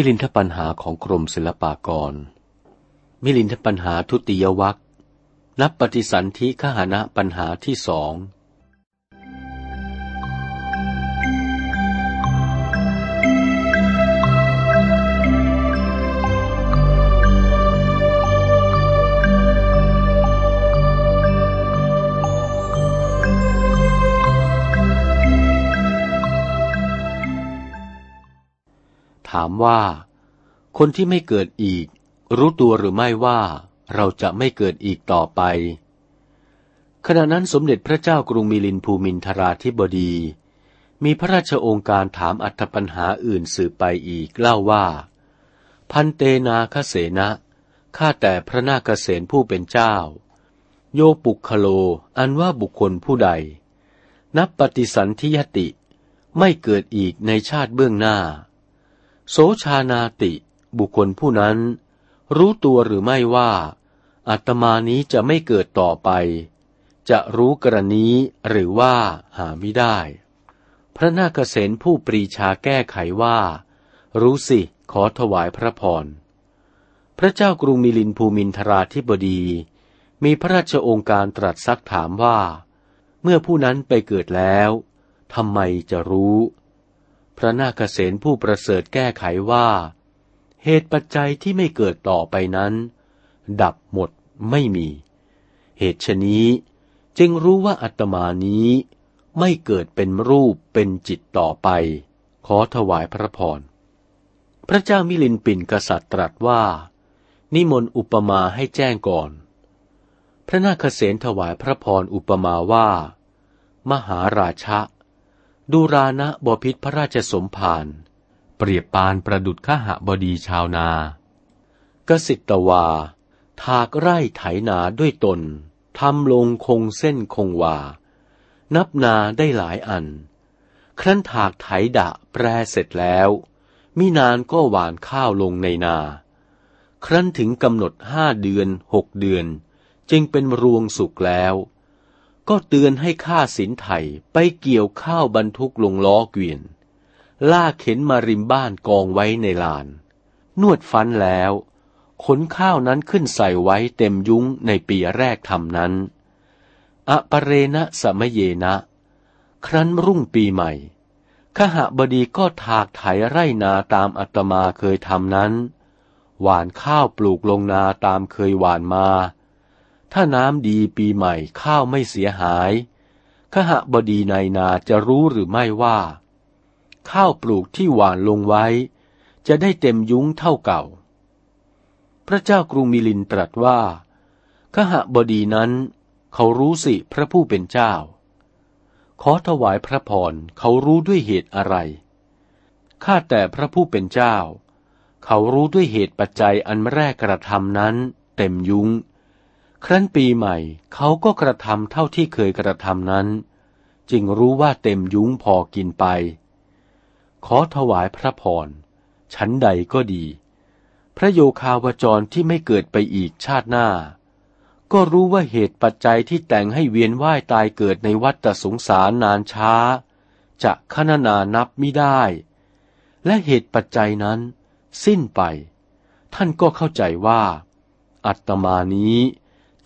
มิลินทปัญหาของกรมศิลปากร มิลินทปัญหาทุติยวัคนับปฏิสันธิขหานะปัญหาที่สอง ถามว่า คนที่ไม่เกิดอีก รู้ตัวหรือไม่ว่าเราจะไม่เกิดอีกต่อไป ขณะนั้นสมเด็จพระเจ้ากรุงมิลินภูมินทราธิบดี มีพระราชโองการถามอัธปัญหาอื่นสืบไปอีกเล่าว่า พันเตนาคเสนะข้าแต่พระนาคเษนผู้เป็นเจ้า โยปุคโลอันว่าบุคคลผู้ใด นับปฏิสันธิยติไม่เกิดอีกในชาติเบื้องหน้า โสชานาติ บุคคลผู้นั้น รู้ตัวหรือไม่ว่าอาตมานี้จะไม่เกิดต่อไป จะรู้กรณีหรือว่าหาไม่ได้ พระนาคเษนผู้ปรีชาแก้ไขว่า รู้สิขอถวายพระพร พระเจ้ากรุงมิลินภูมินทราธิบดี มีพระราชองค์การตรัสซักถามว่า เมื่อผู้นั้นไปเกิดแล้วทำไมจะรู้ พระนาคเษนผู้ประเสริฐแก้ไขว่า เหตุปัจจัยที่ไม่เกิดต่อไปนั้น ดับหมดไม่มี เหตุชนี้จึงรู้ว่าอัตมานี้ไม่เกิดเป็นรูปเป็นจิตต่อไป ขอถวายพระพร พระเจ้ามิลินปินกษัตริย์ตรัสว่า นิมนต์อุปมาให้แจ้งก่อน พระนาคเษนถวายพระพรอุปมาว่า มหาราชะ ดูรานะบพิษพระราชสมภารเปรียบปานประดุดข้าหบดีชาวนากสิตวา ถากไร่ไถนาด้วยตนทำลงคงเส้นคงวา นับนาได้หลายอัน ครั้นถากไถดะแปรเสร็จแล้วมินานก็หวานข้าวลงในนา ครั้นถึงกำหนดห้าเดือนหกเดือน จึงเป็นรวงสุกแล้ว ก็เตือนให้ข้าสินไทยไปเกี่ยวข้าวบรรทุกลงล้อเกวียนลากเข็นมาริมบ้านกองไว้ในลาน นวดฟันแล้วขนข้าวนั้นขึ้นใส่ไว้เต็มยุ้งในปีแรกทำนั้น อปเรณะสมเยนะ ครั้นรุ่งปีใหม่ขหบดีก็ถากไถไร่นาตามอัตมาเคยทำนั้น หวานข้าวปลูกลงนาตามเคยหวานมา ถ้าน้ำดีปีใหม่ข้าวไม่เสียหาย ขหบดีในนาจะรู้หรือไม่ว่า ข้าวปลูกที่หวานลงไว้ จะได้เต็มยุ้งเท่าเก่า พระเจ้ากรุงมิลินตรัสว่าขหบดีนั้น เขารู้สิพระผู้เป็นเจ้า ขอถวายพระพรเขารู้ด้วยเหตุอะไร ข้าแต่พระผู้เป็นเจ้า เขารู้ด้วยเหตุปัจจัยอันแรกกระทำนั้น เต็มยุ้ง ครั้นปีใหม่เขาก็กระทำเท่าที่เคยกระทำนั้น จึงรู้ว่าเต็มยุ้งพอกินไป ขอถวายพระพรชั้นใดก็ดี พระโยคาวจรที่ไม่เกิดไปอีกชาติหน้า ก็รู้ว่าเหตุปัจจัยที่แต่งให้เวียนว่ายตายเกิดในวัฏสงสารนานช้า จะขนานานับไม่ได้ และเหตุปัจจัยนั้นสิ้นไป ท่านก็เข้าใจว่า อัตมานี้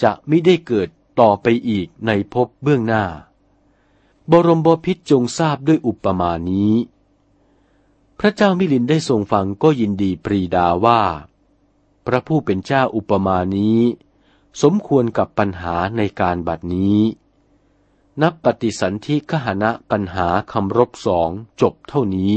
จะไม่ได้เกิดต่อไปอีกในภพเบื้องหน้า บรมบพิษจงทราบด้วยอุปมานี้ พระเจ้ามิลินได้ทรงฟังก็ยินดีปรีดาว่า พระผู้เป็นเจ้าอุปมานี้ สมควรกับปัญหาในการบัดนี้ นับปฏิสันธิขหณะปัญหาคำรบสองจบเท่านี้